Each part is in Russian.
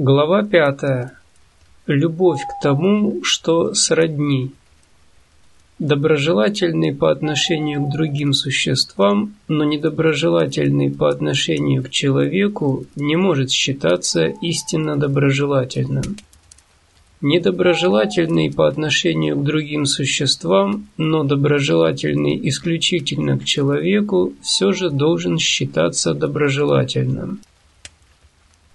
Глава пятая. Любовь к тому, что сродни. Доброжелательный по отношению к другим существам, но недоброжелательный по отношению к человеку не может считаться истинно доброжелательным. Недоброжелательный по отношению к другим существам, но доброжелательный исключительно к человеку, все же должен считаться доброжелательным.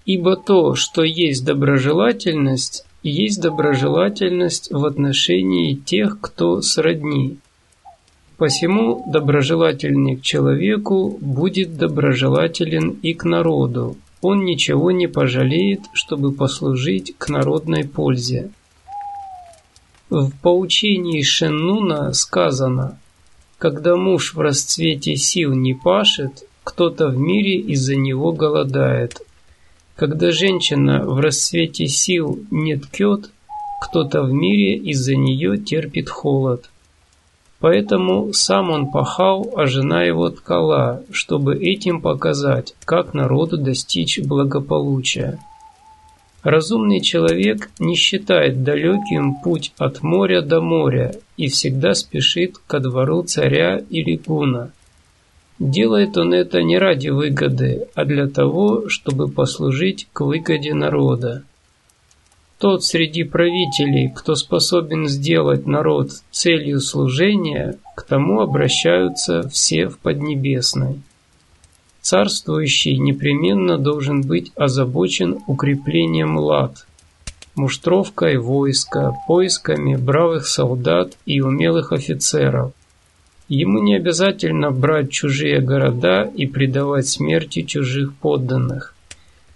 Ибо то, что есть доброжелательность, есть доброжелательность в отношении тех, кто сродни. Посему доброжелательный к человеку будет доброжелателен и к народу. Он ничего не пожалеет, чтобы послужить к народной пользе. В поучении Шеннуна сказано, когда муж в расцвете сил не пашет, кто-то в мире из-за него голодает, когда женщина в расцвете сил не ткет, кто-то в мире из-за нее терпит холод. Поэтому сам он пахал, а жена его ткала, чтобы этим показать, как народу достичь благополучия. Разумный человек не считает далеким путь от моря до моря и всегда спешит ко двору царя или гуна – Делает он это не ради выгоды, а для того, чтобы послужить к выгоде народа. Тот среди правителей, кто способен сделать народ целью служения, к тому обращаются все в Поднебесной. Царствующий непременно должен быть озабочен укреплением лад, муштровкой войска, поисками бравых солдат и умелых офицеров, Ему не обязательно брать чужие города и предавать смерти чужих подданных.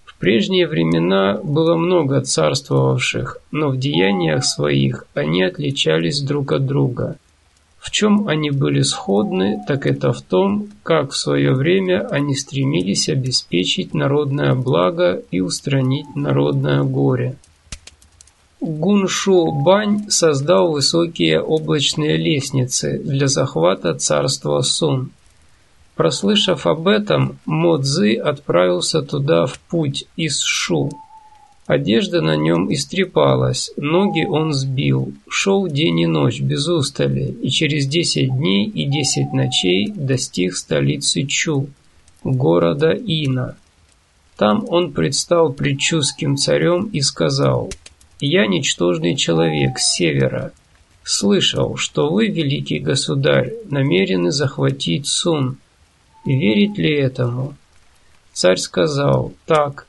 В прежние времена было много царствовавших, но в деяниях своих они отличались друг от друга. В чем они были сходны, так это в том, как в свое время они стремились обеспечить народное благо и устранить народное горе. Гуншу Бань создал высокие облачные лестницы для захвата царства Сун. Прослышав об этом, Мо Цзы отправился туда в путь из Шу. Одежда на нем истрепалась, ноги он сбил, шел день и ночь без устали, и через десять дней и десять ночей достиг столицы Чу, города Ина. Там он предстал пред чуским царем и сказал – я ничтожный человек с севера. Слышал, что вы, великий государь, намерены захватить Сун. Верить ли этому? Царь сказал, так.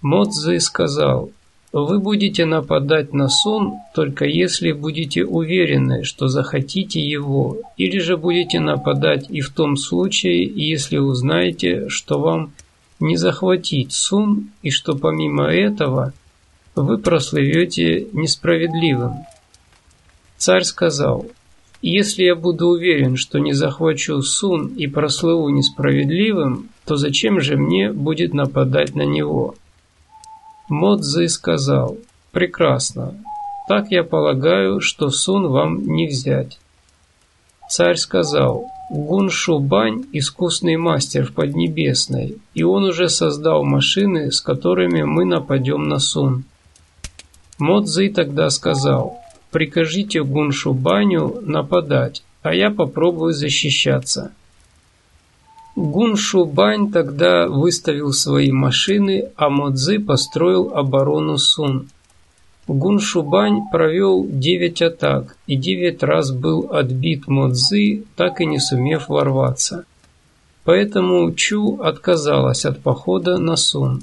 Модзы сказал, вы будете нападать на Сун, только если будете уверены, что захотите его, или же будете нападать и в том случае, если узнаете, что вам не захватить Сун, и что помимо этого вы прослывете несправедливым. Царь сказал, если я буду уверен, что не захвачу Сун и прослыву несправедливым, то зачем же мне будет нападать на него? Модзы сказал, прекрасно, так я полагаю, что Сун вам не взять. Царь сказал, Гун Шубань – искусный мастер в Поднебесной, и он уже создал машины, с которыми мы нападем на Сун. Модзы тогда сказал, прикажите Гуншу Баню нападать, а я попробую защищаться. Гуншу Бань тогда выставил свои машины, а Модзы построил оборону Сун. Гуншу Бань провел девять атак и девять раз был отбит Модзы, так и не сумев ворваться. Поэтому Чу отказалась от похода на Сун.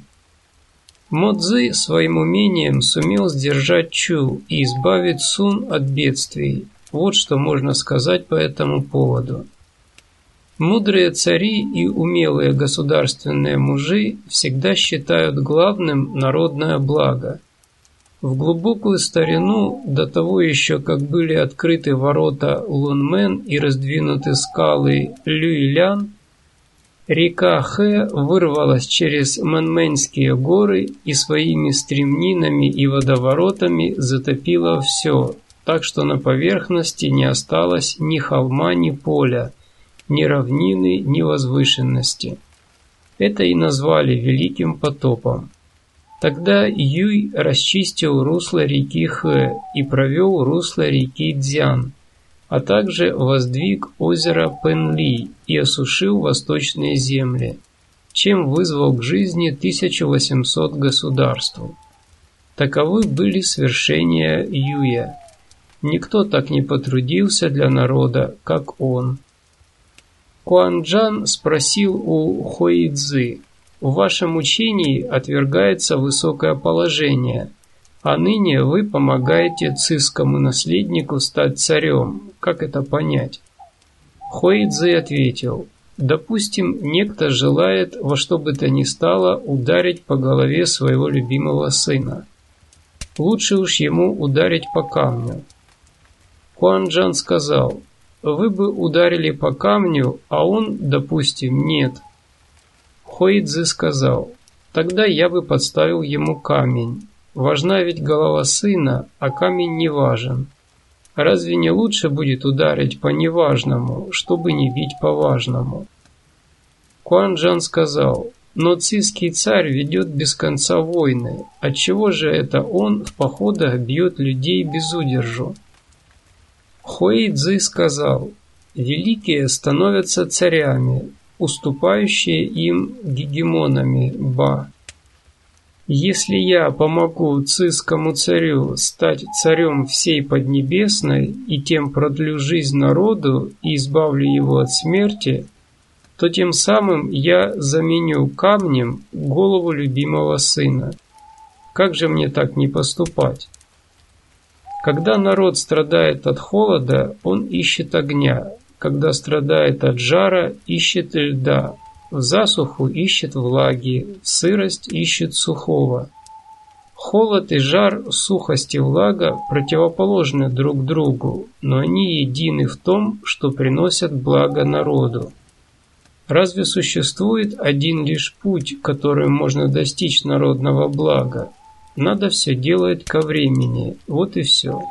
Модзы своим умением сумел сдержать Чу и избавить Сун от бедствий. Вот что можно сказать по этому поводу. Мудрые цари и умелые государственные мужи всегда считают главным народное благо. В глубокую старину, до того еще как были открыты ворота Лунмен и раздвинуты скалы Люйлян, Река Хэ вырвалась через Мэнмэнские горы и своими стремнинами и водоворотами затопила все, так что на поверхности не осталось ни холма, ни поля, ни равнины, ни возвышенности. Это и назвали Великим потопом. Тогда Юй расчистил русло реки Хэ и провел русло реки Дзян, а также воздвиг озеро Пенли и осушил восточные земли, чем вызвал к жизни 1800 государств. Таковы были свершения Юя. Никто так не потрудился для народа, как он. Куанджан спросил у Хуэйцзы, «В вашем учении отвергается высокое положение, а ныне вы помогаете цискому наследнику стать царем. Как это понять?» Хуэйцзы ответил, «Допустим, некто желает во что бы то ни стало ударить по голове своего любимого сына. Лучше уж ему ударить по камню. Хуанджан сказал, вы бы ударили по камню, а он, допустим, нет. Хоидзе сказал, тогда я бы подставил ему камень. Важна ведь голова сына, а камень не важен. Разве не лучше будет ударить по неважному, чтобы не бить по важному? Куанджан сказал, но цийский царь ведет без конца войны. Отчего же это он в походах бьет людей без удержу? Хуэй Цзы сказал, «Великие становятся царями, уступающие им гегемонами Ба. Если я помогу цискому царю стать царем всей Поднебесной и тем продлю жизнь народу и избавлю его от смерти, то тем самым я заменю камнем голову любимого сына. Как же мне так не поступать? Когда народ страдает от холода, он ищет огня. Когда страдает от жара, ищет льда. В засуху ищет влаги, сырость ищет сухого. Холод и жар, сухость и влага противоположны друг другу, но они едины в том, что приносят благо народу. Разве существует один лишь путь, которым можно достичь народного блага? Надо все делать ко времени. Вот и все.